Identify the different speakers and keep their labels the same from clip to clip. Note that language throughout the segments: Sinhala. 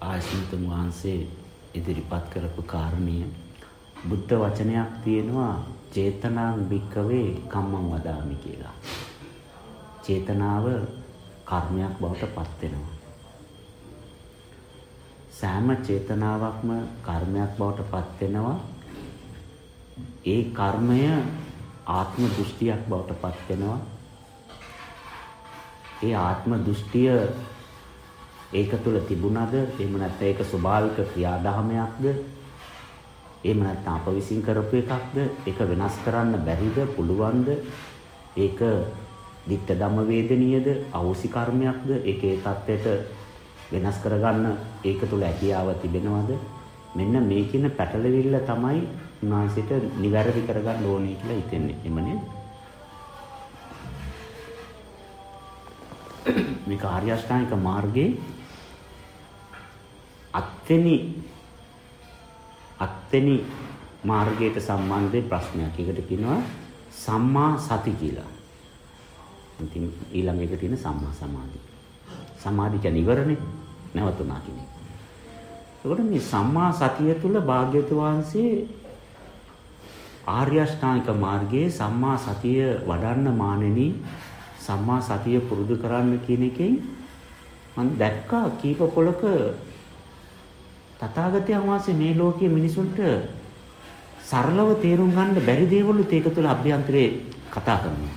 Speaker 1: ආයසනතුන් වහන්සේ ඉදිරිපත් කරපු කාරණය බුද්ධ වචනයක් තියෙනවා චේතනාං භික්කවේ කම්මං වදාමි කියලා. චේතනාව කර්මයක් බවට පත් වෙනවා. සෑම චේතනාවක්ම කර්මයක් බවට පත් වෙනවා. ඒ කර්මය ආත්ම දෘෂ්ටියක් බවට පත් වෙනවා. ඒ ආත්ම දෘෂ්ටිය ඒක තුල තිබුණද? එහෙම නැත්නම් ඒක ස්වභාවික ක්‍රියාදාමයක්ද? එහෙම නැත්නම් අප විසින් කරපු එකක්ද? ඒක වෙනස් කරන්න බැරිද? පුළුවන්ද? ඒක ditta ධම්ම වේදනීයද අවශ්‍ය කර්මයක්ද? ඒක ඒ தත්ත්වයට වෙනස් කරගන්න ඒක තුල හැකියාව තිබෙනවද? මෙන්න මේ කියන පැටලවිල්ල තමයි උන්වහන්සේට නිවැරදි කරගන්න ඕනේ කියලා හිතෙන්නේ. එමනේ මේ කාර්ය අෂ්ටාංගික මාර්ගයේ අත්වෙනි අත්වෙනි මාර්ගයට සම්බන්ධ ප්‍රශ්නයක්. ඒකට කියනවා සම්මා සති කියලා. ඉතින් ඊළඟ එක තියෙන සම්මා සමාධි. සමාධි කියන්නේ ඉවරනේ. නැවතුණා කියන්නේ. ඒකට මේ සම්මා සතිය තුල භාග්‍යවතුන් වහන්සේ ආර්ය අෂ්ටාංගික මාර්ගයේ සම්මා සතිය වඩන්න මානෙනි සම්මා සතිය පුරුදු කරන්න කියන එකෙන් මම දැක්කා කීප පොලක තථාගතයන් වහන්සේ මේ ලෝකයේ මිනිසුන්ට සරලව තේරුම් ගන්න බැරි දේවලුත් ඒක තුළ අභ්‍යන්තරේ කතා කරනවා.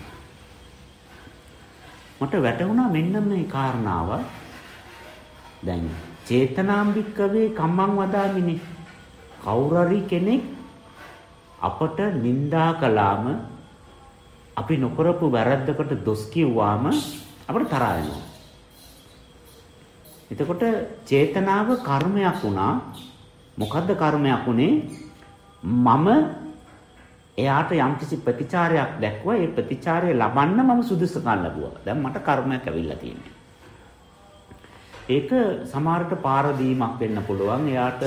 Speaker 1: මට වැටහුණා මෙන්න මේ කාරණාව. දැන් චේතනාම්බික්කවේ කම්මං වදාමිනේ කවුරුරි කෙනෙක් අපට නිඳා කළාම අපි නොකරපු වැරද්දකට දොස් කිව්වාම අපට තරහා එනවා. එතකොට චේතනාව කර්මයක් වුණා. මොකද්ද කර්මයක් උනේ? මම එයාට යම්කිසි ප්‍රතිචාරයක් දැක්වුවා. ඒ ප්‍රතිචාරය ලබන්න මම සුදුසුකම් ලැබුවා. දැන් මට කර්මයක් ඇවිල්ලා තියෙනවා. ඒක සමහරට පාර දීමක් වෙන්න පුළුවන්. එයාට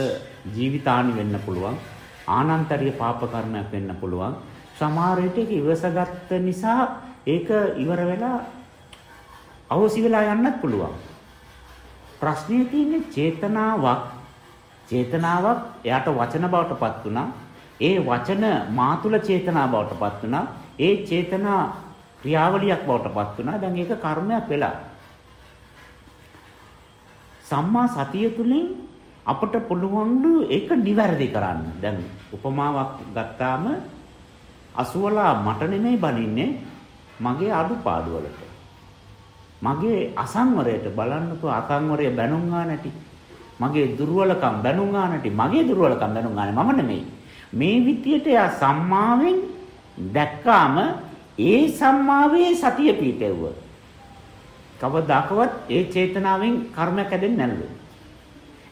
Speaker 1: ජීවිතානි වෙන්න පුළුවන්. ආනන්තරීය පාප කර්මයක් වෙන්න පුළුවන්. සමහර විට ඒක ඉවසගත්ත නිසා ඒක ඉවර වෙලා අවසි වෙලා යන්නත් පුළුවන්. ප්‍රශ්නේ තියෙන්නේ චේතනාවක් චේතනාවක් එයාට වචන බවට පත් වුණා. ඒ වචන මාතුල චේතනා බවට පත් වුණා. ඒ චේතනා ක්‍රියාවලියක් බවට පත් වුණා. දැන් ඒක කර්මයක් වෙලා. සම්මා සතිය තුලින් අපට පුළුවන්ලු ඒක නිවැරදි කරන්න. දැන් උපමාවක් ගත්තාම අසුවලා මට නෙමෙයි බනින්නේ මගේ අඩුපාඩු වලට. මගේ අසංවරයට බලන්නකෝ අසංවරය බැනුම් නැටි. මගේ දුර්වලකම් බැනුම් නැටි. මගේ දුර්වලකම් බැනුම් මම නෙමෙයි. මේ විදියට යා සම්මාවෙන් දැක්කාම ඒ සම්මාවේ සතිය පීඨෙව්ව. කවදාකවත් ඒ චේතනාවෙන් කර්මයක් හැදෙන්නේ නැල්ලු.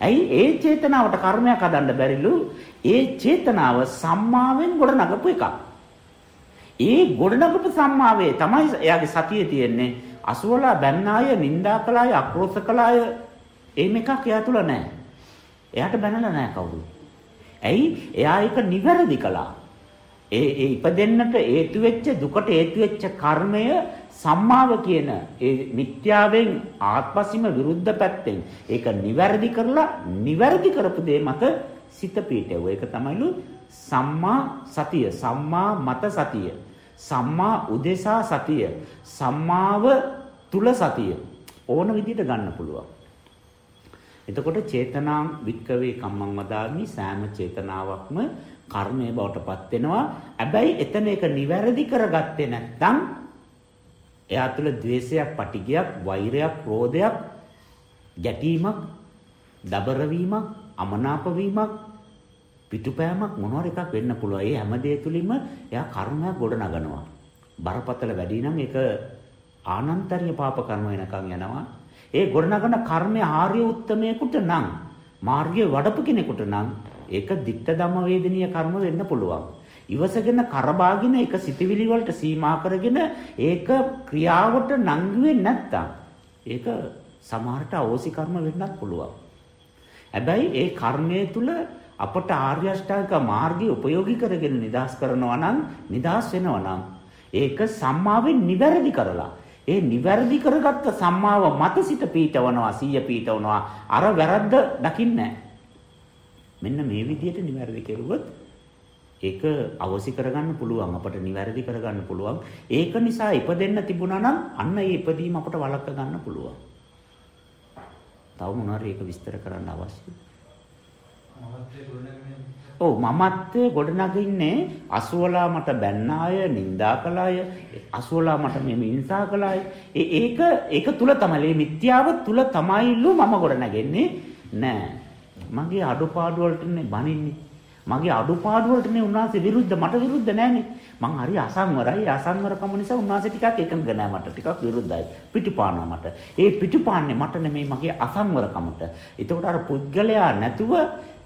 Speaker 1: ඇයි ඒ චේතනාවට කර්මයක් හදන්න බැරිලු? ඒ චේතනාව සම්මාවෙන් ගොඩ නගපු එකක්. ඒ ගොඩ නගපු සම්මාවේ තමයි එයාගේ සතිය තියෙන්නේ. අසුවලා බැන්නාය, නිඳා කළාය, අක්‍රෝෂ කළාය එහෙම එකක් එයා තුල නැහැ. එයාට බැනලා නැහැ කවුරු. ඇයි? එයා ඒක නිවැරදි කළා. ඒ ඒ ඉපදෙන්නට හේතු වෙච්ච දුකට හේතු වෙච්ච කර්මය සම්මාව කියන ඒ මිත්‍යාවෙන් ආත්මසිම විරුද්ධ පැත්තෙන් ඒක නිවැරදි කරලා නිවැරදි කරපු දේ මත සිත පීඨව. ඒක තමයිලු සම්මා සතිය, සම්මා මත සතිය. සම්මා උදෙසා සතිය සම්මාව තුල සතිය ඕන විදිහට ගන්න පුළුවන්. එතකොට චේතනාම් වික්කවේ කම්මං වදාමි සෑම චේතනාවක්ම කර්මයේ බවටපත් වෙනවා. හැබැයි එතන ඒක නිවැරදි කරගත්තේ නැත්නම් එයා තුළ द्वේෂයක්, පටිගයක්, වෛරයක්, ක්‍රෝධයක්, ගැටීමක්, දබර වීමක්, අමනාප වීමක් පිටුපෑමක් මොනවාර එකක් වෙන්න පුළුවන්. ඒ හැම දෙය තුලින්ම එයා කර්මයක් ගොඩ නගනවා. බරපතල වැඩි නම් ඒක ආනන්තරීය පාප කර්ම වෙනකන් යනවා. ඒ ගොඩ නගන කර්මය ආර්ය උත්තමයෙකුට නම් මාර්ගයේ වඩපු කෙනෙකුට නම් ඒක ditta ධම්ම වේදනීය කර්ම වෙන්න පුළුවන්. ඉවසගෙන කරබාගෙන ඒක සිතවිලි වලට සීමා කරගෙන ඒක ක්‍රියාවට නංගුවේ නැත්තම් ඒක සමහරට අවෝසි කර්ම වෙන්නත් පුළුවන්. හැබැයි ඒ කර්මයේ තුල අපට ආර්ය අෂ්ටාංග මාර්ගය ප්‍රයෝගී කරගෙන නිදාස් කරනවා නම් නිදාස් වෙනවා නම් ඒක සම්මාවෙන් නිවැරදි කරලා ඒ නිවැරදි කරගත්ත සම්මාව මත සිට පීඨවනවා, සීය පීඨවනවා. අර වැරද්ද දකින්නේ මෙන්න මේ විදිහට නිවැරදි කෙරුවොත් ඒක අවසි කරගන්න පුළුවන් අපට නිවැරදි කරගන්න පුළුවන්. ඒක නිසා ඉපදෙන්න තිබුණා නම් අන්න ඒ ඉපදීම අපට වළක්ව ගන්න පුළුවන්. තව මොනවාරි ඒක විස්තර කරන්න අවශ්‍යයි ඔව් මමත්වයේ ගොඩනගින්නේ අසුවලා මට බැන්න අය, නිඳා කළ අය, අසුවලා මට මේ හිංසා කළ අය. ඒක ඒක තුල තමයි මේ මිත්‍යාව තුල තමයිලු මම ගොඩනගන්නේ නෑ. මගේ අඩුපාඩු වලටනේ බනින්නේ. මගේ අඩුපාඩු වලටනේ උන්වහන්සේ විරුද්ධ මට විරුද්ධ නෑනේ. මං හරි අසංවරයි. අසංවරකම නිසා උන්වහන්සේ ටිකක් එකඟ නෑ මට. ටිකක් විරුද්ධයි. පිටිපානවා මට. ඒ පිටිපාන්නේ මට නෙමෙයි මගේ අසංවරකමට. ඒතකොට අර පුද්ගලයා නැතුව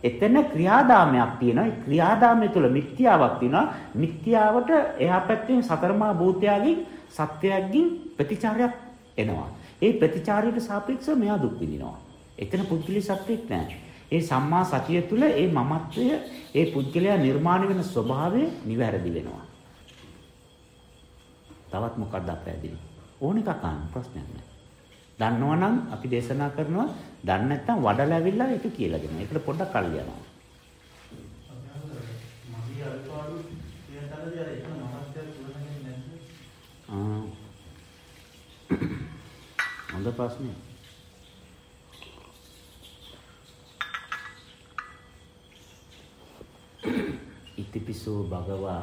Speaker 1: එතන ක්‍රියාදාමයක් තියෙනවා. ඒ ක්‍රියාදාමය තුළ මිත්‍යාවක් තියෙනවා. මිත්‍යාවට එහා පැත්තෙන් සතරමා භූතයාගෙන් සත්‍යයන්ගෙන් ප්‍රතිචාරයක් එනවා. ඒ ප්‍රතිචාරයට සාපේක්ෂව මෙයා දුක් විඳිනවා. එතන පුද්ගලික සත්‍යෙක් නැහැ. ඒ සම්මා සතිය තුළ ඒ මමත්වය ඒ පුද්ගලයා නිර්මාණය වෙන ස්වභාවය නිවැරදි වෙනවා. තවත් මොකක්ද අපැදිලි? ඕන එකක් අහන්න ප්‍රශ්නයක් නැහැ. දන්නවනම් අපි දේශනා කරනවා දන්නේ නැත්නම් වඩලා ඇවිල්ලා ඒක කියලා දෙනවා. ඒකට පොඩ්ඩක් කල් යනවා. හොඳ ප්‍රශ්නේ. ඉතිපිසෝ භගවා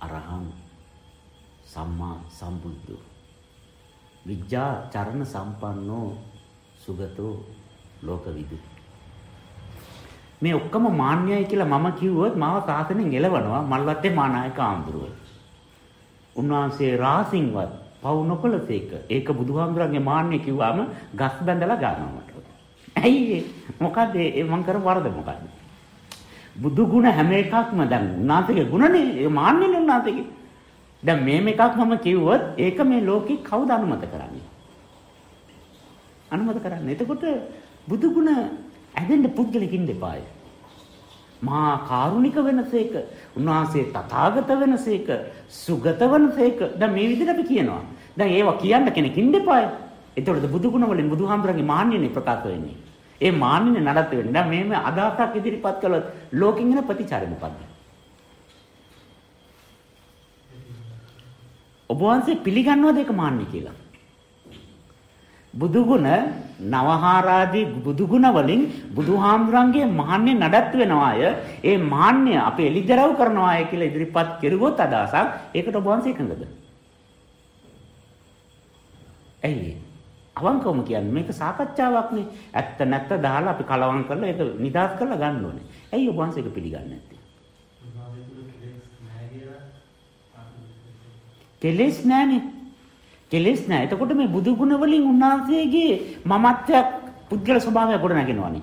Speaker 1: අරහං සම්මා සම්බුද්ධෝ විඥා චරණ සම්පන්නෝ සුගතෝ ලෝකවිදු මේ ඔක්කොම මාන්නයයි කියලා මම කිව්වොත් මාව සාසනෙන් එලවනවා මල්වත්තේ මානායක ආඳුරුව. උන්වහන්සේ රාසින්වත් පවු නොකලසේක. ඒක බුදුහාමුදුරන්ගේ මාන්නය කිව්වම ගස් බැඳලා ගන්නවා මට. ඇයි මොකද මං කර වරද මොකද? බුදු ගුණ හැම එකක්ම දැන් උන්වහන්සේගේ ගුණනේ ඒ මාන්නනේ උන්වහන්සේගේ. දැන් මේම එකක් මම කිව්වොත් ඒක මේ ලෝකේ කවුද අනුමත කරන්නේ? අනුමත කරන්නේ. එතකොට බුදු ගුණ ඇදෙන්න පුද්ගලකින් දෙපාය. මහා කාරුණික වෙනසේක, උන්වහන්සේ තථාගත වෙනසේක, සුගත වෙනසේක. දැන් මේ විදිහට අපි කියනවා. දැන් ඒවා කියන්න කෙනෙකින් දෙපාය. එතකොට බුදු ගුණ වලින් බුදුහාමුදුරන්ගේ මාන්නයනේ ප්‍රකාශ වෙන්නේ. ඒ මාන්නනේ නඩත්තු වෙන්නේ. දැන් මේ අදාසක් ඉදිරිපත් කළොත් ලෝකෙන් එන ප්‍රතිචාරය මොකද්ද? ඔබ වහන්සේ පිළිගන්නවද ඒක මාන්නේ කියලා? බුදුගුණ නවහාරාදී බුදුගුණ වලින් බුදුහාමුදුරන්ගේ මාන්නේ නඩත්තු වෙනවා අය ඒ මාන්නේ අපි එලිදරව් කරනවා අය කියලා ඉදිරිපත් කෙරුවොත් අදහසක් ඒකට ඔබ වහන්සේ එකඟද? ඇයි අවංකවම කියන්නේ මේක සාකච්ඡාවක්නේ ඇත්ත නැත්ත දාලා අපි කලවම් කරලා ඒක නිදාස් කරලා ගන්න ඕනේ. ඇයි ඔබ වහන්සේ ඒක පිළිගන්නේ නැත්තේ? කෙලෙස් නැහනේ. කෙලෙස් නැහැ. එතකොට මේ බුදු ගුණ වලින් උන්වහන්සේගේ මමත්වයක් පුද්ගල ස්වභාවය ගොඩ නැගෙනවනේ.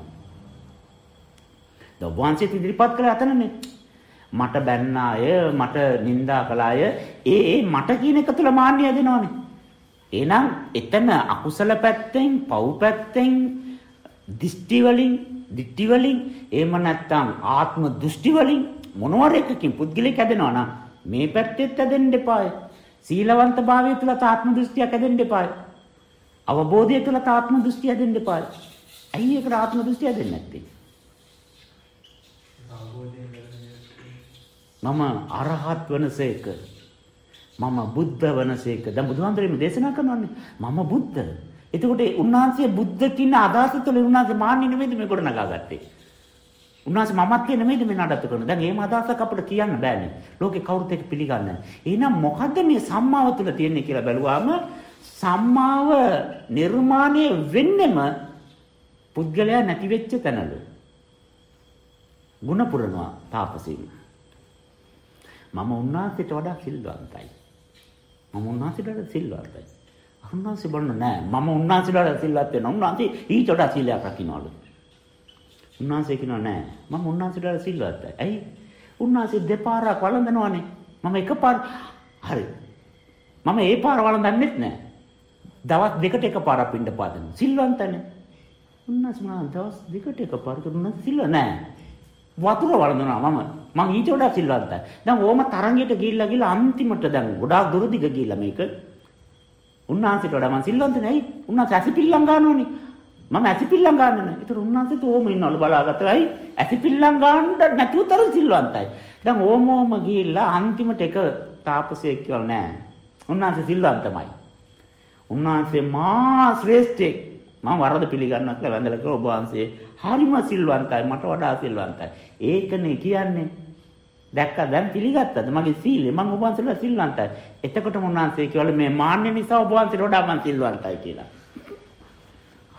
Speaker 1: දවන්සේ ඉදිරිපත් කළා අතනනේ. මට බැන්න අය, මට නිඳා කළ අය, ඒ ඒ මට කියන එක තුළ මාන්නය දෙනවනේ. එහෙනම් එතන අකුසල පැත්තෙන්, පව් පැත්තෙන්, දිෂ්ටි වලින්, දිට්ටි වලින්, එහෙම නැත්නම් ආත්ම දෘෂ්ටි වලින් මොනවාර එකකින් පුද්ගලෙක් හැදෙනවා නම් මේ පැත්තෙත් හැදෙන්න එපායි. සීලවන්ත භාවය තුල තාත්ම දෘෂ්ටියක් හැදෙන්න එපා. අවබෝධය තුල තාත්ම දෘෂ්ටිය හැදෙන්න එපා. ඇයි ඒකට ආත්ම දෘෂ්ටිය හැදෙන්නේ නැත්තේ? මම අරහත් වනසේක. මම බුද්ධ වනසේක. දැන් බුදුහාමුදුරේ දේශනා කරනවානේ. මම බුද්ධ. එතකොට උන්වහන්සේ බුද්ධ කියන අදහස තුළ උන්වහන්සේ මාන්නේ නෙමෙයිද මේ කොට නගාගත්තේ. උන්වහන්සේ මමත් කියන නෙමෙයිද මේ නඩත්තු කරන. දැන් එහෙම අදහසක් අපිට කියන්න බෑනේ. ලෝකේ කවුරුත් ඒක පිළිගන්නේ නැහැ. එහෙනම් මොකද්ද මේ සම්මාව තුළ තියෙන්නේ කියලා බැලුවාම සම්මාව නිර්මාණය වෙන්නෙම පුද්ගලයා නැති වෙච්ච තැනලු. ಗುಣ පුරනවා තාපසීන්. මම උන්වහන්සේට වඩා සිල්වන්තයි. මම උන්වහන්සේට වඩා සිල්වන්තයි. උන්වහන්සේ බලන්න නෑ මම උන්වහන්සේට වඩා සිල්වත් වෙනවා. උන්වහන්සේ ඊට වඩා සීලයක් රකින්නවලු. උන්වහන්සේ කියනවා නෑ මම උන්වහන්සේට සිල්වත්යි. ඇයි? උන්වහන්සේ දෙපාරක් වළඳනවානේ. මම එකපාර හරි. මම ඒ පාර වළඳන්නෙත් නෑ. දවස් දෙකට එකපාරක් පින්න පාදන. සිල්වන්තනේ. උන්වහන්සේ මම දවස් දෙකට එකපාරක් උන්වහන්සේ සිල්ව නෑ. වතුර වළඳනවා මම. මං ඊට වඩා සිල්වන්තයි. දැන් ඕම තරංගයට ගිහිල්ලා ගිහිල්ලා අන්තිමට දැන් ගොඩාක් දුර දිග ගිහිල්ලා මේක උන්වහන්සේට වඩා මං සිල්වන්ත නෙයි. උන්වහන්සේ ඇසිපිල්ලම් ගන්නෝනේ. මම ඇසිපිල්ලම් ගන්න නෑ. ඒතර උන්වහන්සේත් ඕම ඉන්නවලු බලාගත්තයි. ඇසිපිල්ලම් ගන්න නැතුව තර සිල්වන්තයි. දැන් ඕම ඕම ගිහිල්ලා අන්තිමට එක තාපසයෙක් කියලා නෑ. උන්වහන්සේ සිල්වන්තමයි. උන්වහන්සේ මා ශ්‍රේෂ්ඨෙක්. මම වරද පිළිගන්නවා කියලා වැඳලා කිව්වා ඔබ වහන්සේ හරිම සිල්වන්තයි මට වඩා සිල්වන්තයි. ඒකනේ කියන්නේ. දැක්කා දැන් පිළිගත්තද මගේ සීලය මම ඔබ වහන්සේලා සිල්වන්තයි. එතකොට උන්වහන්සේ කිව්වලු මේ මාන්නේ නිසා ඔබ වහන්සේට වඩා මම සිල්වන්තයි කියලා.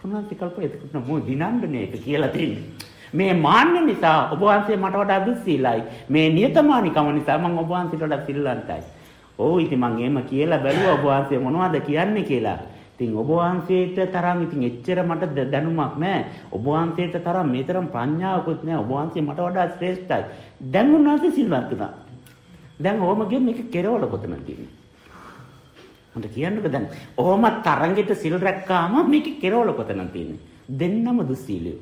Speaker 1: උන්වහන්සේ කල්පනා එතකොට මො දිනන්නේ ඒක කියලා තියෙන්නේ. මේ මාන්න නිසා ඔබ වහන්සේ මට වඩා දුස්සීලයි. මේ නියතමානිකම නිසා මම ඔබ වහන්සේට වඩා සිල්වන්තයි. ඕ ඉතින් මම එහෙම කියලා බැලුවා ඔබ වහන්සේ මොනවද කියන්නේ කියලා. ඉතින් ඔබ වහන්සේට තරම් ඉතින් එච්චර මට දැනුමක් නැහැ. ඔබ වහන්සේට තරම් මේ තරම් ප්‍රඥාවකුත් නැහැ. ඔබ වහන්සේ මට වඩා ශ්‍රේෂ්ඨයි. දැන් උන්වහන්සේ සිල්වත් වුණා. දැන් ඕම ගිය මේක කෙරවල කොතනද තියෙන්නේ? මට කියන්නක දැන් ඕම තරංගෙට සිල් රැක්කාම මේක කෙරවල කොතනද තියෙන්නේ? දෙන්නම දුස්සීලියෝ.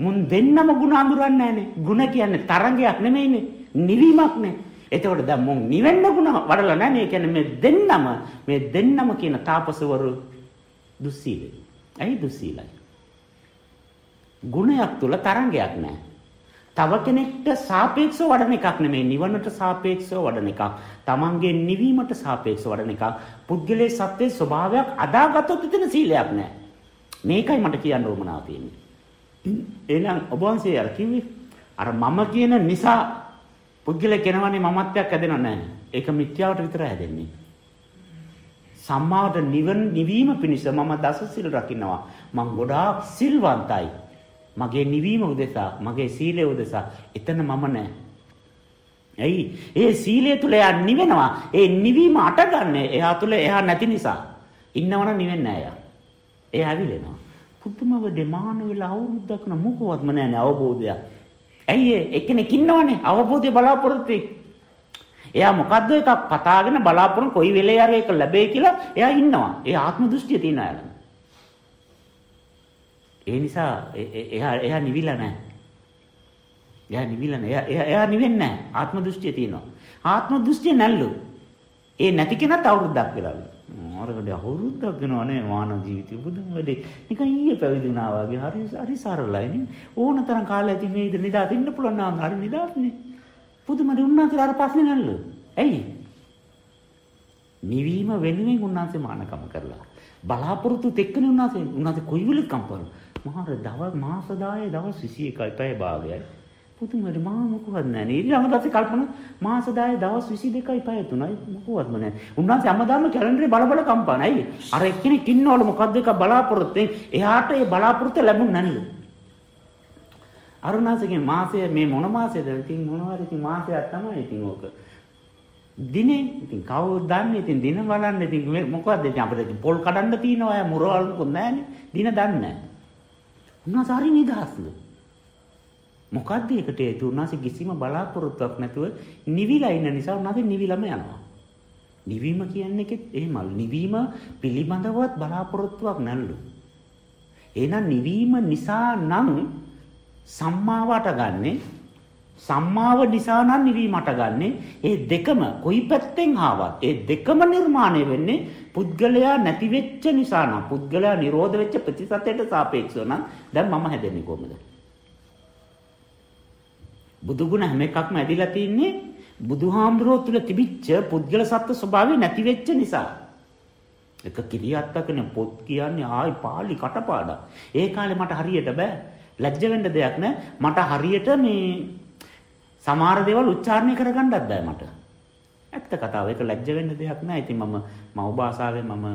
Speaker 1: මුන් දෙන්නම ಗುಣ අඳුරන්නේ නැහනේ. ಗುಣ කියන්නේ තරංගයක් නෙමෙයිනේ. නිවීමක් නේ. එතකොට දැන් මොන් නිවෙන්න ගුණ වඩලා නැහැ නේ. කියන්නේ මේ දෙන්නම මේ දෙන්නම කියන තාපසවරු දුස්සීලයි. ඇයි දුස්සීලයි? ගුණයක් තුල තරංගයක් නැහැ. තව කෙනෙක්ට සාපේක්ෂව වඩන එකක් නෙමෙයි නිවනට සාපේක්ෂව වඩන එකක්. Tamange නිවීමට සාපේක්ෂව වඩන එකක්. පුද්ගලයේ සත්‍යයේ ස්වභාවයක් අදාගතොත් එතන සීලයක් නැහැ. මේකයි මට කියන්න උවමනාව තියෙන්නේ. එහෙනම් ඔබ වහන්සේ අර කිව්වේ අර මම කියන නිසා පුද්ගලයා කෙනවනේ මමත්වයක් හැදෙනව නැහැ. ඒක මිත්‍යාවට විතර හැදෙන්නේ. සම්මාවට නිවන නිවීම පිණිස මම දස සිල් රකින්නවා. මම ගොඩාක් සිල්වන්තයි. මගේ නිවීම උදෙසා, මගේ සීලය උදෙසා එතන මම නැහැ. ඇයි? ඒ සීලය තුල එයා නිවෙනවා. ඒ නිවීම අටගන්නේ එයා තුල එයා නැති නිසා. ඉන්නවනම් නිවෙන්නේ නැහැ එයා. එයා ඇවිලෙනවා. පුදුමව දෙමාන වෙලා අවුරුද්දක් න මොකවත්ම නැහැ අවබෝධයක්. ඇයි ඒ එක්කෙනෙක් ඉන්නවනේ අවබෝධය බලාපොරොත්තු එයා මොකද්ද එකක් පතාගෙන බලාපොරොත්තු කොයි වෙලේ හරි ඒක ලැබෙයි කියලා එයා ඉන්නවා. ඒ ආත්ම දෘෂ්ටිය තියෙන අය. ඒ නිසා එයා එයා නිවිලා නැහැ. එයා නිවිලා නැහැ. එයා එයා නිවෙන්නේ නැහැ. ආත්ම දෘෂ්ටිය තියෙනවා. ආත්ම දෘෂ්ටිය නැල්ලු. ඒ නැති කෙනත් අවුරුද්දක් වෙලාලු. අරකට අවුරුද්දක් වෙනවා නේ මානව ජීවිතය බුදුන් වැඩේ නිකන් ඊයේ පැවිදි වුණා වගේ හරි හරි සරලයි නේ ඕන තරම් කාලයක් ඉතින් මේ ඉඳ නිදාත් ඉන්න පුළුවන් නම් හරි නිදාත්නේ පුදුමද උන්නාන්සේ අර ප්‍රශ්නේ නැල්ල ඇයි නිවීම වෙනුවෙන් උන්නාන්සේ මානකම කරලා බලාපොරොත්තු එක්කනේ උන්නාන්සේ උන්නාන්සේ කොයි වෙලෙත් කම්පන මහර දවස් මාස 10 දවස් 21යි පැය භාගයයි. පුදුමද මා මොකවත් නැහැ ඊළඟ දවසේ කල්පනා මාස 10 දවස් 22යි පැය 3යි මොකවත්ම නැහැ. උන්වහන්සේ හැමදාම කැලෙන්ඩරේ බල බල කම්පනයි අර එක්කෙනෙක් ඉන්නවලු මොකද්ද එක බලාපොරොත්තු එයාට ඒ බලාපොරොත්තු ලැබුණ නැන්නලු අරුණාසගේ මාසය මේ මොන මාසෙද ඉතින් මොනවාරි ඉතින් මාසයක් තමයි ඉතින් ඕක. දිනේ. ඉතින් කවුද දන්නේ ඉතින් දින බලන්න. ඉතින් මොකද්ද? ඉතින් අපිට පොල් කඩන්න තියෙනවා. අය මුරවල් මොකද නැහැනේ දින දන්නේ නැහැ. උන්වහන්සේ හරි නිදහස්ලු මොකද්ද ඒකට හේතුව? උන්වහන්සේ කිසිම බලාපොරොත්තුවක් නැතුව නිවිලා ඉන්න නිසා උන්වහන්සේ නිවිලම යනවා. නිවීම කියන්නේ ඒකෙත් එහෙමලු. නිවීම පිළිබඳවත් බලාපොරොත්තුවක් නැල්ලු. එහෙනම් නිවීම නිසා නම් සම්මාවට ගන්නෙ සම්මාව නිසා නම් නිවීමට ගන්නෙ ඒ දෙකම කොයි පැත්තෙන් ආවත් ඒ දෙකම නිර්මාණය වෙන්නේ පුද්ගලයා නැති වෙච්ච නිසා නම් පුද්ගලයා නිරෝධ වෙච්ච ප්‍රතිසතයට සාපේක්ෂව නම් දැන් මම හැදෙන්නේ කොහොමද බුදු ගුණ හැම එකක්ම ඇදිලා තින්නේ බුදුහාමුදුරුවෝ තුල තිබිච්ච පුද්ගල සත්ත්ව ස්වභාවය නැති වෙච්ච නිසා. එක කිරියත්තකනේ පොත් කියන්නේ ආයි පාළි කටපාඩම්. ඒ කාලේ මට හරියට බෑ. ලැජ්ජ වෙන්න දෙයක් නෑ. මට හරියට මේ සමහර දේවල් උච්චාරණය කරගන්නත් බෑ මට. ඇත්ත කතාව. ඒක ලැජ්ජ වෙන්න දෙයක් නෑ. ඉතින් මම මව් භාෂාවෙන් මම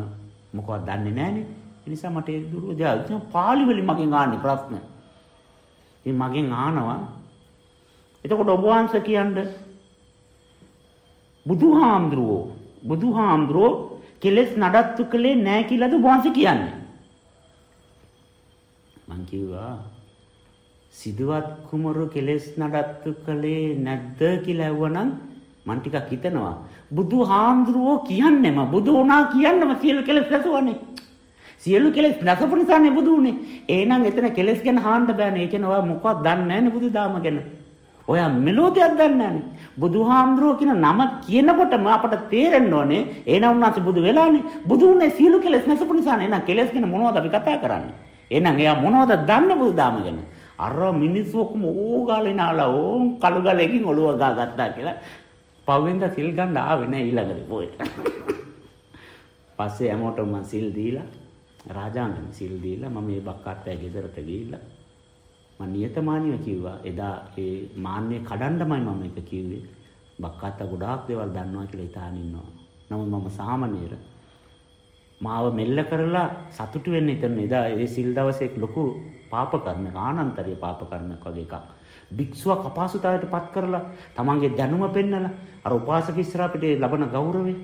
Speaker 1: මොකවත් දන්නේ නෑනේ. ඒ නිසා මට ඒ දුරු දෙයක් පාළි වලින් මගෙන් ආන්නේ ප්‍රශ්න. ඉතින් මගෙන් ආනවා එතකොට ඔබ වහන්සේ කියන්නේ බුදුහාමුදුරුවෝ බුදුහාමුදුරුවෝ කෙලස් නඩත්තු කළේ නැහැ කියලාද ඔබ වහන්සේ කියන්නේ? මං කිව්වා සිදුවත් කුමරු කෙලස් නඩත්තු කළේ නැද්ද කියලා ඇහුවනම් මං ටිකක් හිතනවා බුදුහාමුදුරුවෝ කියන්නේම බුදු වුණා කියන්නම සියලු කෙලස් නැසවනේ සියලු කෙලස් නැසපු නිසානේ බුදු වුනේ එහෙනම් එතන කෙලස් ගැන හාන්න බෑනේ ඒ කියන්නේ ඔයා මොකක්ද දන්නේ නැන්නේ බුදුදාම ගැන ඔයා මෙලෝදියක් දන්නේ නැහැ. බුදුහාමුදුරුවෝ කියන නම කියනකොටම අපට තේරෙන්න ඕනේ එනම් උන්වහන්සේ බුදු වෙලානේ. බුදු උනේ සීල කෙලස් නැසපු නිසා නේ. එහෙනම් කෙලස් කියන මොනවද අපි කතා කරන්නේ? එහෙනම් එයා මොනවද දන්නේ බුදුදාම ගැන? අර මිනිස්සු ඔක්කොම ඕගාලේ නාලා ඕම් කළු ගලකින් ඔළුව ගා ගත්තා කියලා පවෙන්ද සිල් ගන්න ආවේ නැහැ ඊළඟට පොයට. පස්සේ හැමෝටම මම සිල් දීලා රාජාංගන සිල් දීලා මම මේ බක්කාත්තෑ ගෙදරට ගිහිල්ලා මම නියතමානීව කිව්වා එදා ඒ මාන්නේ කඩන්නමයි මම ඒක කිව්වේ. බක්කාත්තා ගොඩාක් දේවල් දන්නවා කියලා හිතාන ඉන්නවා. නමුත් මම සාමනීර මාව මෙල්ල කරලා සතුටු වෙන්න හිතන එදා ඒ සිල් දවසේ ලොකු පාප කර්ම ආනන්තරීය පාප කර්මයක් වගේ එකක්. භික්ෂුවක් අපහසුතාවයට පත් කරලා තමන්ගේ දැනුම පෙන්නලා අර උපාසක ඉස්සරහ පිටේ ලබන ගෞරවය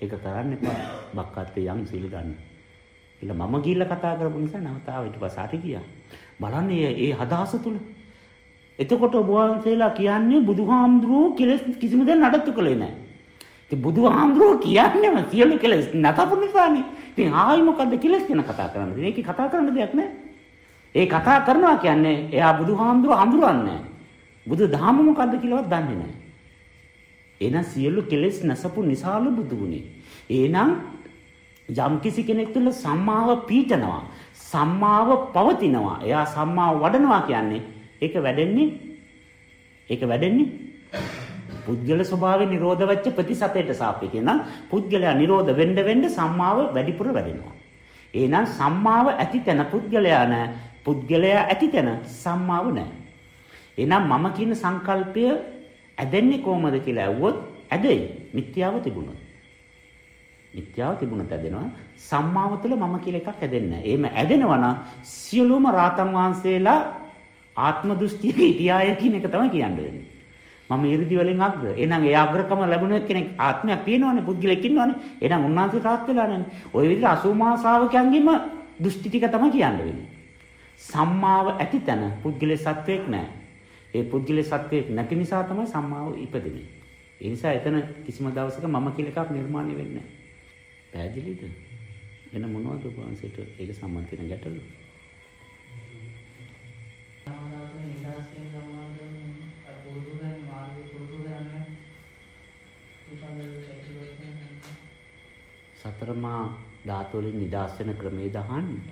Speaker 1: ඒක කරන්න එපා. බක්කත්තේ යම් සිල් ගන්න. ඊළ මම ගිහිල්ලා කතා කරපු නිසා නැවතාව ඊට පස්සේ හරි ගියා. බලන්න ඒ හදාස තුල. එතකොට ඔබ වහන්සේලා කියන්නේ බුදුහාමුදුරුවෝ කෙලෙස් කිසිම දෙයක් නඩත්තු කළේ නැහැ. ඉතින් බුදුහාමුදුරුවෝ කියන්නේම සියලු කෙලෙස් නැතපු නිසානේ. ඉතින් ආයි මොකද්ද කෙලෙස් ගැන කතා කරන්නේ? මේකේ කතා කරන්න දෙයක් නැහැ. ඒ කතා කරනවා කියන්නේ එයා බුදුහාමුදුරුවෝ හඳුරන්නේ බුදු දහම මොකද්ද කියලාවත් දන්නේ නැහැ. එහෙනම් සියලු කෙලෙස් නැසපු නිසාලු බුදු වුණේ. එහෙනම් යම් කිසි කෙනෙක් තුළ සම්මාව පීඨනවා. සම්මාව පවතිනවා. එයා සම්මාව වඩනවා කියන්නේ ඒක වැඩෙන්නේ ඒක වැඩෙන්නේ පුද්ගල ස්වභාවයේ නිරෝධ වෙච්ච ප්‍රතිසතයට සාපේක්ෂව නම් පුද්ගලයා නිරෝධ වෙන්න වෙන්න සම්මාව වැඩිපුර වැඩෙනවා. එහෙනම් සම්මාව ඇති තැන පුද්ගලයා නැ පුද්ගලයා ඇති තැන සම්මාව නැහැ. එහෙනම් මම කියන සංකල්පය ඇදෙන්නේ කොහොමද කියලා ඇහුවොත් ඇදෙයි. මිත්‍යාව තිබුණොත්. මිත්‍යාව තිබුණොත් ඇදෙනවා. සම්මාව තුළ මම කියලා එකක් ඇදෙන්නේ නැහැ. එහෙම ඇදෙනවා නම් සියලුම රාතන් වහන්සේලා ආත්ම දෘෂ්ටියක හිටියාය කියන එක තමයි කියන්නේ. මම 이르දි වලින් අග්‍ර. එහෙනම් ඒ අග්‍රකම ලැබුණ කෙනෙක් ආත්මයක් තියෙනවනේ, පුද්ගලෙක් ඉන්නවනේ. එහෙනම් උන්වහන්සේ තාත් වෙලා නැහැ. ওই විදිහට අසූ මහා ශ්‍රාවකයන්ගෙම දෘෂ්ටි ටික තමයි කියන්න වෙන්නේ. සම්මාව ඇති තැන පුද්ගලයේ සත්වයක් නැහැ. ඒ පුද්ගලයේ සත්වයක් නැති නිසා තමයි සම්මාව ඉපදෙන්නේ. ඒ නිසා එතන කිසිම දවසක මම කියලා එකක් නිර්මාණය වෙන්නේ නැහැ. පැහැදිලිද? එන මොනවද ඔබ වහන්සේට ඒක සම්බන්ධ වෙන ගැටලු? සතරමා ධාතු වලින් නිදාස් වෙන ක්‍රමේ දහන්නේ.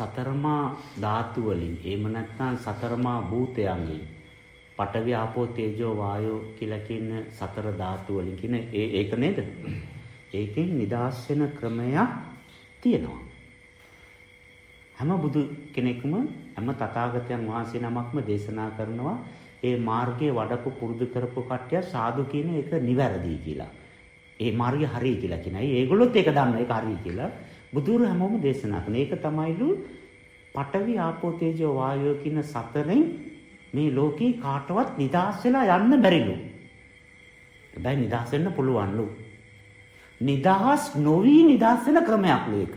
Speaker 1: සතරමා ධාතු වලින් එහෙම නැත්නම් සතරමා භූතයන්ගෙන් පඨවි ආපෝ තේජෝ වායෝ කියලා කියන සතර ධාතු වලින් කියන ඒ ඒක නේද? ඒකෙන් නිදාස් වෙන ක්‍රමයක් තියෙනවා. හැම බුදු කෙනෙක්ම හැම තථාගතයන් වහන්සේ නමක්ම දේශනා කරනවා ඒ මාර්ගයේ වඩපු පුරුදු කරපු කට්ටිය සාදු කියන එක නිවැරදි කියලා. ඒ මාර්ගය හරි කියලා කියනයි. ඒගොල්ලොත් ඒක දන්නවා ඒක හරි කියලා. බුදුරු හැමෝම දේශනා කරන. ඒක තමයිලු පඨවි ආපෝ තේජෝ වායෝ කියන සතරෙන් මේ ලෝකේ කාටවත් නිදහස් වෙලා යන්න බැරිලු. හැබැයි නිදහස් වෙන්න පුළුවන්ලු. නිදහස් නොවි නිදහස් වෙන ක්‍රමයක්ලු ඒක.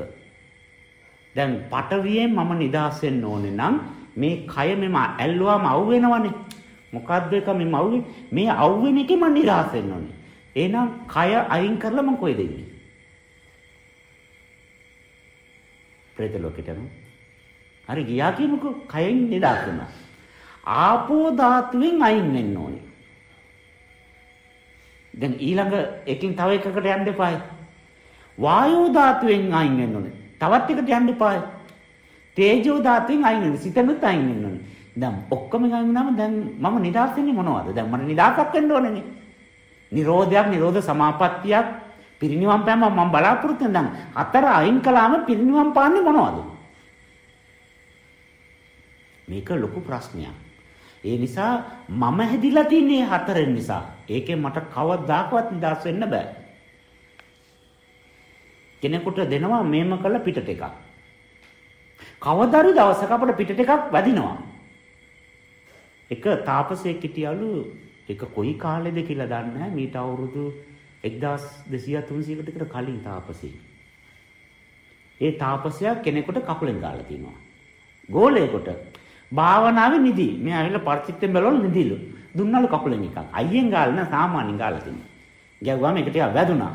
Speaker 1: දැන් පටවියෙන් මම නිදහස් වෙන්න ඕනේ නම් මේ කය මෙම ඇල්ලුවාම අවු වෙනවනේ. මොකද්ද එක මෙම අවු මේ අවු වෙන එකේ මම නිදහස් වෙන්න ඕනේ. එහෙනම් කය අයින් කරලා මම කොහෙද ඉන්නේ? ප්‍රේත ලෝකෙට යනවා. හරි ගියා කියමුකෝ කයෙන් නිදහස් වෙනවා. ආපෝ ධාතුවෙන් අයින් වෙන්න ඕනේ. දැන් ඊළඟ එකකින් තව එකකට යන්න එපායි. වායෝ ධාතුවෙන් අයින් වෙන්න ඕනේ. තවත් එකට යන්න එපායි. තේජෝ ධාතුවෙන් අයින් වෙන්න. සිතනුත් අයින් වෙන්න ඕනේ. දැන් ඔක්කොම අයින් වුණාම දැන් මම නිදාස් වෙන්නේ මොනවද? දැන් මට නිදාසක් වෙන්න ඕනේනේ. නිරෝධයක්, නිරෝධ සමාපත්තියක්, පිරිනිවන් පෑම මම බලාපොරොත්තු වෙන දැන් අතර අයින් කළාම පිරිනිවන් පාන්නේ මොනවද? මේක ලොකු ප්‍රශ්නයක්. ඒ නිසා මම හැදිලා තින්නේ හතරෙන් නිසා. ඒකෙන් මට කවදාකවත් නිදහස් වෙන්න බෑ. කෙනෙකුට දෙනවා මේම කළ පිටට එකක්. කවදාරු දවසක අපිට පිටට එකක් වදිනවා. එක තාපසයෙක් හිටියලු ඒක කොයි කාලෙද කියලා දන්නේ නැහැ. මීට අවුරුදු 1200 300කට විතර කලින් තාපසයෙක්. ඒ තාපසයා කෙනෙකුට කකුලෙන් ගාලා තිනවා. ගෝලයකට භාවනාවේ නිදි. මේ ඇවිල්ලා පරිචිත්තෙන් බලවල නිදිලු. දුන්නලු කකුලෙන් එකක්. අයියෙන් ගාලා නෑ සාමාන්‍යයෙන් ගාලා තින්නේ. ගැව්වාම ඒක ටිකක් වැදුනා.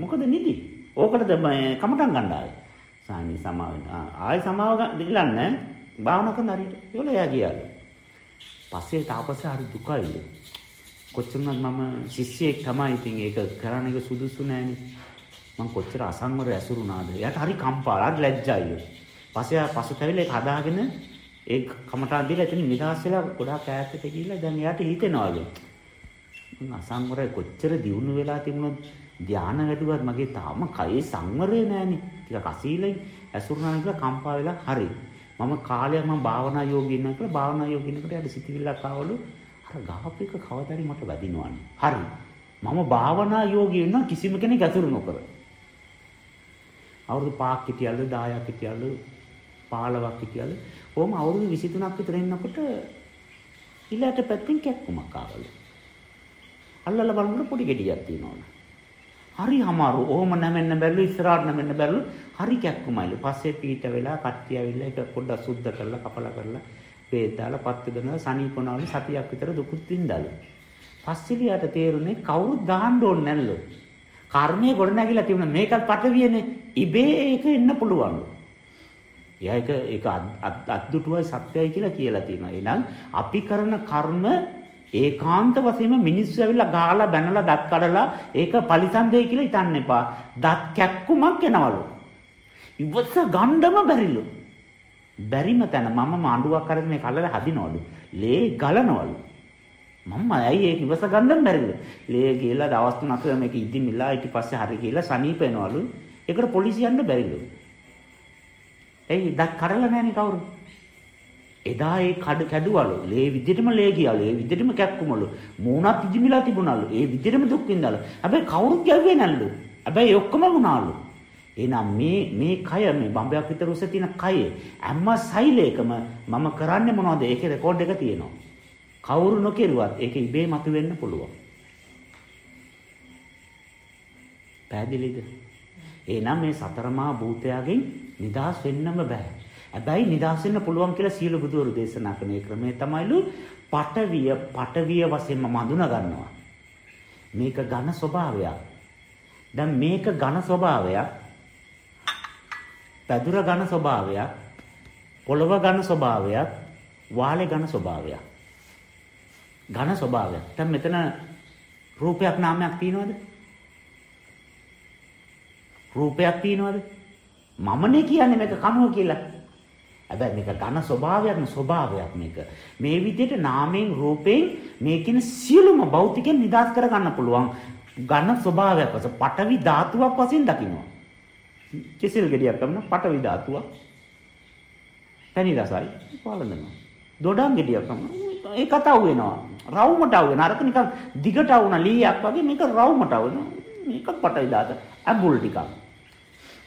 Speaker 1: මොකද නිදි? ඕකටද කමටන් ගන්න ආවේ. සාමි සමාවෙන්. ආයෙ සමාව දෙලන්නේ භාවනා කරන හරියට. ඒවල එයා ගියාලු. පස්සේ තාපසයා හරි දුකයිලු. කොච්චරනම් මම ශිෂ්‍යයෙක් තමයි ඉතින් ඒක කරන්න එක සුදුසු නෑනේ. මං කොච්චර අසංවර ඇසුරුනාද. එයාට හරි කම්පාලා ලැජ්ජයිලු. පස්සේ පසුතැවිල්ල ඒක හදාගෙන ඒ කමටහන් දීලා එතන නිදහස් වෙලා ගොඩාක් ඈතට ගිහිල්ලා දැන් එයාට හිතෙනවලු. මං අසංවරයි කොච්චර දියුණු වෙලා තිබුණොත් ධාන වැඩුවත් මගේ තාම කයේ සංවරය නෑනේ. ටිකක් අසීලෙන් ඇසුරුනා කියලා කම්පා වෙලා හරි. මම කාලයක් මම භාවනා යෝගී ඉන්නවා කියලා භාවනා යෝගී ඉන්නකොට යාට සිතිවිල්ලක් ආවලු. අර ගහප එක කවදාරි මට වැදිනවනේ. හරි. මම භාවනා යෝගී වෙනවා කිසිම කෙනෙක් ඇසුරු නොකර. අවුරුදු 5ක් හිටියලු 10ක් හිටියලු 15ක් හිටියලු. කොහොම අවුරුදු 23ක් විතර ඉන්නකොට ඉලට පැත්තෙන් කැක්කුමක් ආවලු. අල්ලලා බලනකොට පොඩි ගෙඩියක් තියෙනවලු. හරි අමාරු. ඕම නැමෙන්න බැරිලු ඉස්සරහට නැමෙන්න බැරිලු. හරි කැක්කුමයිලු. පස්සේ පීට වෙලා කට්ටිය ඇවිල්ලා ඒක පොඩ්ඩක් සුද්ධ කරලා කපලා කරලා වේද දාලා පත්තු දෙනවා සනීපනවලු සතියක් විතර දුකුත් වින්දාලු. පස්සිලියට තේරුනේ කවුරුත් දාන්න ඕනේ නැල්ලු. කර්මයේ ගොඩ නැගිලා තිබුණා මේකත් පටවියනේ. ඉබේ ඒක එන්න පුළුවන්ලු. එයා ඒක ඒක අද්දුටුවයි සත්‍යයි කියලා කියලා තියෙනවා. එහෙනම් අපි කරන කර්ම ඒකාන්ත වශයෙන්ම මිනිස්සු ඇවිල්ලා ගාලා බැනලා දත් කඩලා ඒක පරිසම් දෙයි කියලා හිතන්න එපා. දත් කැක්කුමක් එනවලු. ඉවස ගණ්ඩම බැරිලු. බැරිම තැන මම මාඬුවක් අරගෙන මේ කලල හදිනවලු. ලේ ගලනවලු. මම ඇයි ඒක ඉවස ගන්නම බැරිලු. ලේ ගිහලා දවස් තුනක් මේක ඉදිමිලා ඊට පස්සේ හරි ගිහලා සනීප වෙනවලු. ඒකට පොලිසියන්න බැරිලු. එයි දත් කඩලා නැනේ කවුරු? එදා ඒ කඩ කැඩුවලු. ලේ විදිහටම ලේ ගියලු. ඒ විදිහටම කැක්කුමලු. මූණත් ඉදිමිලා තිබුණලු. ඒ විදිහටම දුක් විඳලු. හැබැයි කවුරුත් ගැව්වේ නැල්ලු. හැබැයි ඒ ඔක්කොම වුණාලු. එහෙනම් මේ මේ කය මේ බම්බයක් විතර උස තියෙන කය හැම සෛලයකම මම කරන්නේ මොනවද? ඒකේ රෙකෝඩ් එක තියෙනවා. කවුරු නොකිරුවත් ඒක ඉබේ මතුවෙන්න පුළුවන්. පැහැදිලිද? එහෙනම් මේ සතරමා භූතයාගෙන් නිදහස් වෙන්නම බෑ. හැබැයි නිදහස් වෙන්න පුළුවන් කියලා සීල බුදුවරු දේශනා කරන ක්‍රමය තමයිලු පටවිය පටවිය වශයෙන්ම මඳුන ගන්නවා. මේක ඝන ස්වභාවයක්. දැන් මේක ඝන ස්වභාවයක්. පැදුර ඝන ස්වභාවයක්. පොළව ඝන ස්වභාවයක්. වාලේ ඝන ස්වභාවයක්. ඝන ස්වභාවයක්. දැන් මෙතන රූපයක් නාමයක් තියෙනවද? රූපයක් තියෙනවද? මමනේ කියන්නේ මේක කනුව කියලා. හැබැයි මේක ඝන ස්වභාවයක් ස්වභාවයක් මේක. මේ විදිහට නාමයෙන් රූපයෙන් මේ කියන සියලුම භෞතිකෙන් නිදාස් කර ගන්න පුළුවන්. ඝන ස්වභාවයක් වශයෙන් පටවි ධාතුවක් වශයෙන් දකින්නවා. කිසිල් ගෙඩියක් කරන පටවි ධාතුවක්. පැණි රසයි පාලනවා. දොඩම් ගෙඩියක් කරන ඒකත් අවු වෙනවා. රවුමට අවු වෙනවා. අරක නිකන් දිගට අවුන ලීයක් වගේ මේක රවුමට අවු වෙනවා. මේකත් පටවි ධාත. ඇඹුල් ටිකක්.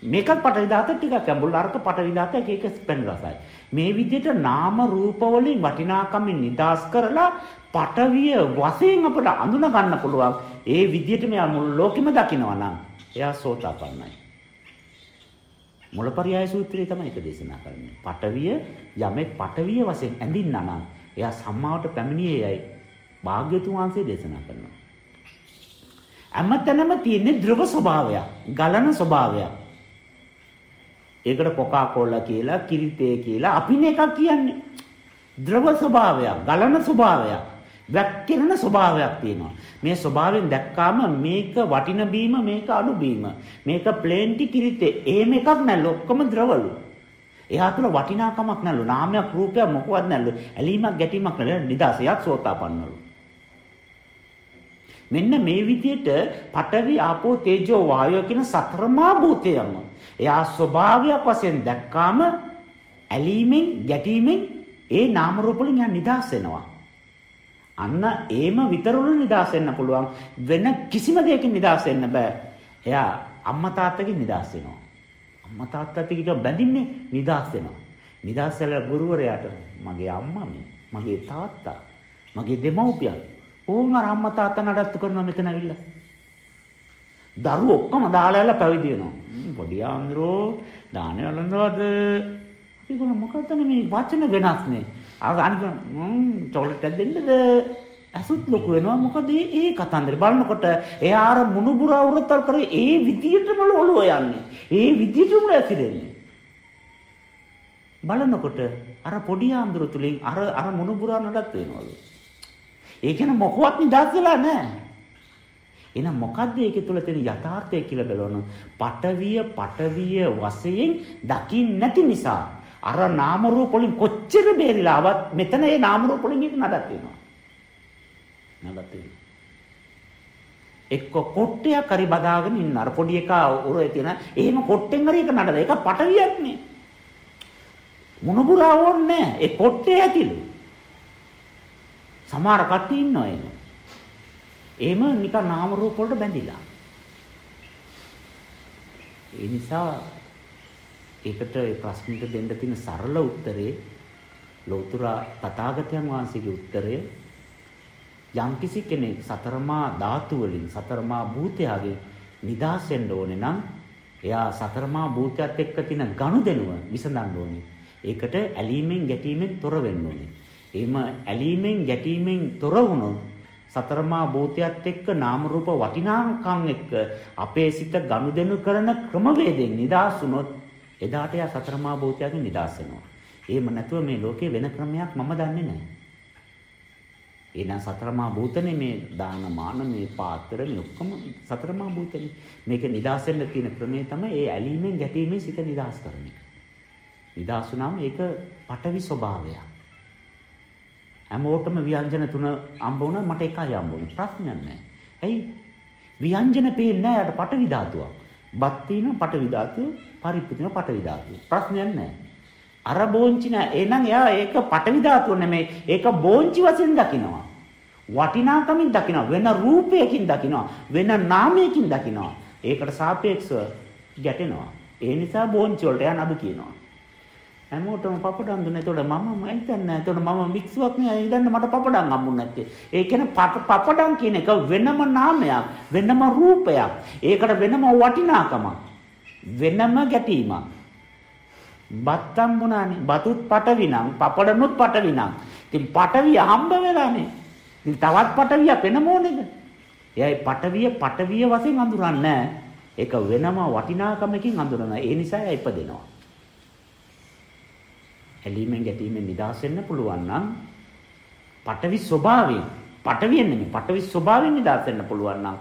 Speaker 1: මේකත් පටවි ධාත ටිකක් ඇඹුල් අරක පටවි ධාත එක එක ස්පෙන් රසයි. මේ විදිහට නාම රූප වලින් වටිනාකමින් නිදාස් කරලා පටවිය වශයෙන් අපට අඳුන ගන්න පුළුවන්. ඒ විදිහට මෙයා මුළු ලෝකෙම දකිනවා නම් එයා සෝතාපන්නයි. මුලපරියාය සූත්‍රයේ තමයි ඒක දේශනා කරන්නේ. පටවිය යමෙක් පටවිය වශයෙන් ඇඳින්නා නම් එයා සම්මාවට පැමිණියේයයි භාග්‍යතුන් වහන්සේ දේශනා කරනවා. හැමතැනම තියෙන ද්‍රව ස්වභාවයක්, ගලන ස්වභාවයක්. ඒකට කොකා කෝලා කියලා, කිරිතේ කියලා අපිනේ එකක් කියන්නේ. ද්‍රව ස්වභාවයක්, ගලන ස්වභාවයක්, වැක්කිරෙන ස්වභාවයක් තියෙනවා. මේ ස්වභාවයෙන් දැක්කාම මේක වටින බීම, මේක අඩු බීම. මේක ප්ලේන්ටි කිරිතේ. එහෙම එකක් නැල්ල ඔක්කොම ද්‍රවලු. එයා තුළ වටිනාකමක් නැල්ලු. නාමයක්, රූපයක් මොකවත් නැල්ලු. ඇලීමක්, ගැටීමක් නැල්ලු. නිදාසයක් සෝතාපන්නලු. මෙන්න මේ විදිහට පඨවි ආපෝ තේජෝ වායෝ කියන සතරමා භූතයම එයා ස්වභාවයක් වශයෙන් දැක්කාම ඇලීමෙන් ගැටීමෙන් ඒ නාම රූප වලින් යා නිදාස් වෙනවා. අන්න ඒම විතරලු නිදාස් වෙන්න පුළුවන් වෙන කිසිම දෙයකින් නිදාස් වෙන්න බෑ. එයා අම්මා තාත්තගෙන් නිදාස් වෙනවා. අම්මා තාත්තත් එක්ක බැඳින්නේ නිදාස් වෙනවා. නිදාස් වෙලා ගුරුවරයාට මගේ අම්මා මගේ තාත්තා මගේ දෙමව්පියන් ඕන් අර අම්මා තාත්තා නඩත්තු කරනවා මෙතන ඇවිල්ලා. දරුවෝ ඔක්කොම දාලා ඇවිල්ලා පැවිදි වෙනවා. පොඩි ආන්දරෝ දානේ වළඳනවද? ඒගොල්ලෝ මොකද මේ වචන වෙනස්නේ. අර අනික චොකලට් එකක් දෙන්නද? අසුත් ලොකු වෙනවා මොකද ඒ කතන්දරේ බලනකොට එයා අර මුණුබුරා උරතල් කරේ ඒ විදියටම ඔළුව යන්නේ ඒ විදියටම ඇසිරෙන්නේ බලනකොට අර පොඩි ආන්දර තුලින් අර අර මොනුබුරා නඩත් වෙනවලු. ඒ කියන්නේ මොකවත් නිදාස් වෙලා නැහැ. එහෙනම් මොකද්ද ඒකේ තුල තියෙන යථාර්ථය කියලා බලන පටවිය පටවිය වශයෙන් දකින්න නැති නිසා අර නාම රූප වලින් කොච්චර බේරිලාවත් මෙතන ඒ නාම රූප වලින් එක නඩත් වෙනවා. නඩත් වෙනවා. එක්ක කොට්ටයක් හරි බදාගෙන ඉන්න අර පොඩි එකා උරේ තියෙන එහෙම කොට්ටෙන් හරි එක නඩද ඒක පටවියක් නේ. මුණුබුරා ඕන්නේ ඒ කොට්ටේ ඇතිලු. සමහර කට්ටිය ඉන්නවා එහෙම. එහෙම නිකන් නාම රූප වලට බැඳිලා. ඒ නිසා ඒකට ඒ ප්‍රශ්නෙට දෙන්න තියෙන සරල උත්තරේ ලෞතර තථාගතයන් වහන්සේගේ උත්තරය යම්කිසි කෙනෙක් සතරමා ධාතු වලින් සතරමා භූතයාගේ නිදාස් වෙන්න ඕනේ නම් එයා සතරමා භූතයත් එක්ක තියෙන ගනුදෙනුව විසඳන්න ඕනේ. ඒකට ඇලීමෙන් ගැටීමෙන් තොර වෙන්න ඕනේ. එහෙම ඇලීමෙන් ගැටීමෙන් තොර වුණොත් සතරමා භූතයත් එක්ක නාම රූප වටිනාකම් එක්ක අපේ සිත ගනුදෙනු කරන ක්‍රමවේදයෙන් නිදාස් වුණොත් එදාට යා සතරමා භූතයෙන් නිදාස් වෙනවා. එහෙම නැතුව මේ ලෝකේ වෙන ක්‍රමයක් මම දන්නේ නැහැ. එහෙනම් සතරමා භූතනේ මේ දාන මාන මේ පාත්‍ර මේ ඔක්කොම සතරමා භූතනේ. මේක නිදාස් වෙන්න තියෙන ක්‍රමය තමයි ඒ ඇලීමෙන් ගැටීමෙන් සිත නිදාස් කරන එක. නිදාස් වුණාම ඒක පටවි ස්වභාවයක්. හැමෝටම ව්‍යංජන තුන හම්බ වුණා මට එකයි හම්බ වුණේ. ප්‍රශ්නයක් නැහැ. ඇයි? ව්‍යංජන පේන්නේ නැහැ යට පටවි ධාතුවක්. බත් තියෙන පටවි ධාතුව, පරිප්පු තියෙන පටවි ධාතුව. ප්‍රශ්නයක් නැහැ. අර බෝංචි නෑ. එහෙනම් එයා ඒක පටවි ධාතුව නෙමෙයි. ඒක බෝංචි වශයෙන් දකිනවා. වටිනාකමින් දකිනවා. වෙන රූපයකින් දකිනවා. වෙන නාමයකින් දකිනවා. ඒකට සාපේක්ෂව ගැටෙනවා. ඒ නිසා බෝංචි වලට යන අද කියනවා. හැමෝටම පපඩම් දුන්න. ඒතකොට මම හිතන්නේ ඒතකොට මම මික්සුවක් නේ ඉදන්න මට පපඩම් හම්බුනේ නැත්තේ. ඒ කියන්නේ පපඩම් කියන එක වෙනම නාමයක්, වෙනම රූපයක්. ඒකට වෙනම වටිනාකමක්. වෙනම ගැටීමක්. බත් හම්බුණානේ. බතුත් පටවිනම්, පපඩනුත් පටවිනම්. ඉතින් පටවිය හම්බ වෙලානේ. ඉතින් තවත් පටවියක් වෙනම ඕනේද? එයයි පටවිය පටවිය වශයෙන් අඳුරන්නේ ඒක වෙනම වටිනාකමකින් අඳුරනවා. ඒ නිසා ඉපදෙනවා. ඇලීමෙන් ගැටීමෙන් නිදහස් වෙන්න පුළුවන් නම් පටවි ස්වභාවයෙන් පටවියෙන් නෙමෙයි පටවි ස්වභාවයෙන් නිදහස් වෙන්න පුළුවන් නම්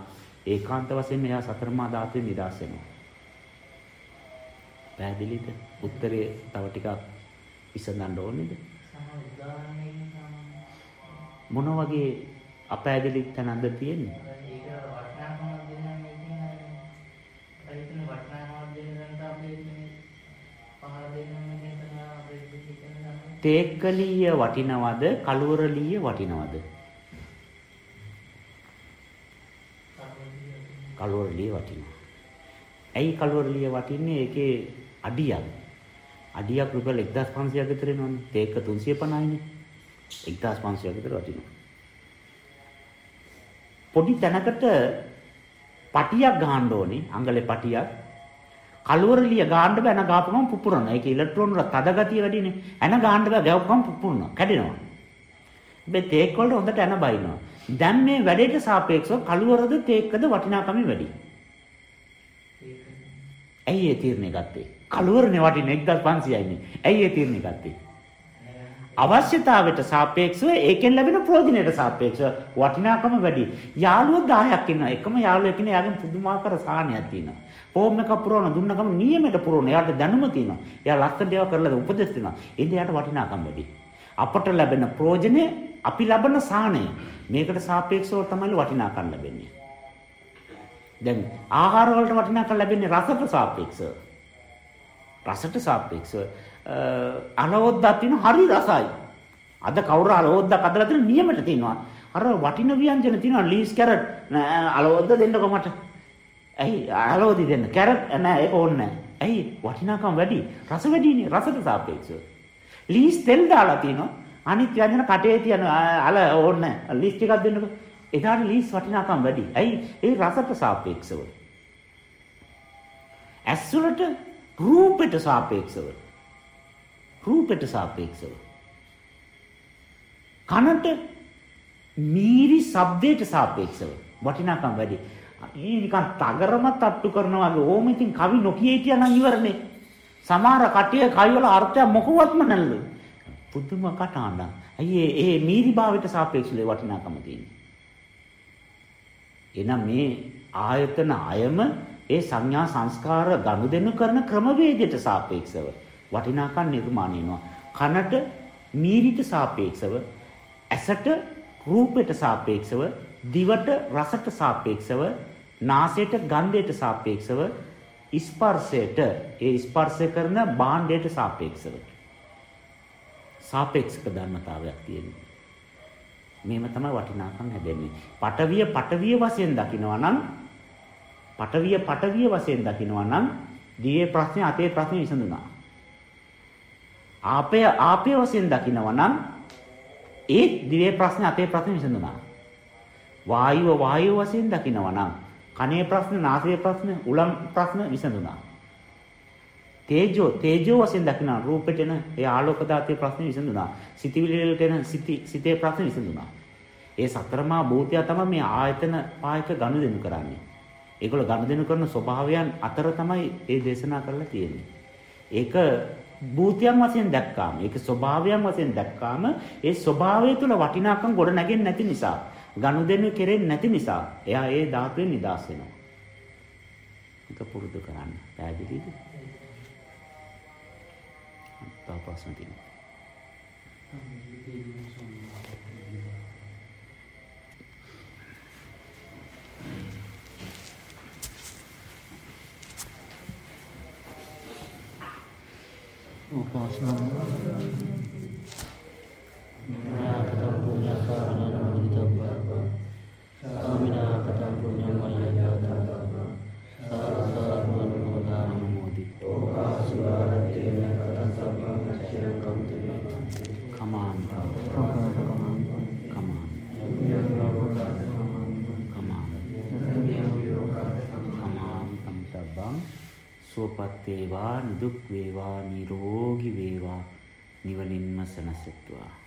Speaker 1: ඒකාන්ත වශයෙන් මෙයා සතරමා ධාතුවේ නිදහස් වෙනවා. පැහැදිලිද? උත්තරේ තව ටිකක් විසඳන්න ඕනේද? මොන වගේ අපැහැදිලි තැනක්ද තියෙන්නේ? තේක්කලීය වටිනවද කළුවරලීය වටිනවද? කළුවරලීය වටිනවා. ඇයි කළුවරලීය වටින්නේ? ඒකේ අඩියක්. අඩියක් රුපියල් 1500ක් විතර එනවනේ. තේක්ක 350යිනේ. 1500ක් විතර වටිනවා. පොඩි තැනකට පටියක් ගහන්න ඕනේ. අඟලේ පටියක්. කලවරලිය ගාන්න බෑ එන ගාපුවම පුපුරනවා. ඒක ඉලෙක්ට්‍රෝන වල තද ගතිය වැඩිනේ. එන ගාන්න බෑ ගැව්වම පුපුරනවා. කැඩෙනවා. මේ තේක් වලට හොඳට එන බයිනවා. දැන් මේ වැඩේට සාපේක්ෂව කලවරද තේක්කද වටිනාකම වැඩි. ඇයි ඒ තීරණය ගත්තේ? කලවරනේ වටින 1500යිනේ. ඇයි ඒ තීරණය ගත්තේ? අවශ්‍යතාවයට සාපේක්ෂව ඒකෙන් ලැබෙන ප්‍රයෝජනයට සාපේක්ෂව වටිනාකම වැඩි. යාළුවෝ 10ක් ඉන්නවා. එකම යාළුවෙක් ඉන්නේ යාගෙන් පුදුමාකාර සාහනයක් තියෙනවා. ෆෝම් එකක් පුරවන දුන්න ගමන් නියමයට පුරවන. එයාට දැනුම තියෙනවා. එයා ලස්සන දේවල් කරලා උපදෙස් දෙනවා. ඒ එයාට වටිනාකම් වැඩි. අපට ලැබෙන ප්‍රයෝජනය අපි ලබන සාහනය මේකට සාපේක්ෂව තමයි වටිනාකම් ලැබෙන්නේ. දැන් ආහාර වලට වටිනාකම් ලැබෙන්නේ රසට සාපේක්ෂව. රසට සාපේක්ෂව අලවොද්දක් තියෙන හරි රසයි. අද කවුරු අලවොද්දක් අදලා තියෙන නියමයට තියෙනවා. අර වටින ව්‍යංජන තියෙනවා ලීස් කැරට් අලවොද්ද දෙන්නකො මට. ඇයි අලෝදි දෙන්න. කැරට් නෑ ඒක ඕනේ නෑ. ඇයි වටිනාකම වැඩි. රස වැඩිනේ රසට සාපේක්ෂව. ලීස් තෙල් දාලා තිනවා. අනිත් යන කටේ තියන අල ඕනේ නෑ. ලීස් ටිකක් දෙන්නකෝ. එදාට ලීස් වටිනාකම වැඩි. ඇයි ඒ රසට සාපේක්ෂව. ඇස් වලට රූපෙට සාපේක්ෂව. රූපෙට සාපේක්ෂව. කනට මීරි ශබ්දයට සාපේක්ෂව වටිනාකම් වැඩි. ඒ නිකන් තගරම තට්ටු කරනවා වගේ ඕම ඉතින් කවි නොකිය හිටියා නම් ඉවරනේ. සමහර කටිය කයිවල අර්ථය මොකවත්ම නැල්ලු. පුදුම කටහඬක්. අයියේ ඒ මීරිභාවයට සාපේක්ෂව වටිනාකම තියෙන්නේ. එහෙනම් මේ ආයතන අයම ඒ සංඥා සංස්කාර ගනුදෙනු කරන ක්‍රමවේදයට සාපේක්ෂව වටිනාකම් නිර්මාණය වෙනවා. කනට මීරිට සාපේක්ෂව ඇසට රූපයට සාපේක්ෂව දිවට රසට සාපේක්ෂව නාසයට ගන්ධයට සාපේක්ෂව ස්පර්ශයට ඒ ස්පර්ශ කරන භාණ්ඩයට සාපේක්ෂව සාපේක්ෂක ධර්මතාවයක් තියෙනවා. මේව තමයි වටිනාකම් හැදෙන්නේ. පටවිය පටවිය වශයෙන් දකිනවා නම් පටවිය පටවිය වශයෙන් දකිනවා නම් දිවේ ප්‍රශ්නේ අතේ ප්‍රශ්නේ විසඳුණා. ආපය ආපය වශයෙන් දකිනවා නම් ඒ දිවේ ප්‍රශ්නේ අතේ ප්‍රශ්නේ විසඳුණා. වායුව වායුව වශයෙන් දකිනවා නම් කනේ ප්‍රශ්න, නාසයේ ප්‍රශ්න, උලම් ප්‍රශ්න විසඳුණා. තේජෝ තේජෝ වශයෙන් දකින රූපෙට එන ඒ ආලෝක ධාතුවේ ප්‍රශ්න විසඳුණා. සිතවිලි වලට එන සිටි සිතේ ප්‍රශ්න විසඳුණා. ඒ සතරමා භූතය තමයි මේ ආයතන පායක ගනුදෙනු කරන්නේ. ඒගොල්ලෝ ගනුදෙනු කරන ස්වභාවයන් අතර තමයි ඒ දේශනා කරලා තියෙන්නේ. ඒක භූතයන් වශයෙන් දැක්කාම, ඒක ස්වභාවයන් වශයෙන් දැක්කාම ඒ ස්වභාවය තුළ වටිනාකම් ගොඩ නැගෙන්නේ නැති නිසා ගනුදෙනු කෙරෙන්නේ නැති නිසා එයා ඒ ධාතුවෙන් නිදාස් වෙනවා. ඒක පුරුදු කරන්න. පැහැදිලිද? තව ප්‍රශ්න තියෙනවා. 我放心。සුවපත් වේවා නිදුක් වේවා නිරෝගී වේවා. නිවනින්ම සනසෙත්වා.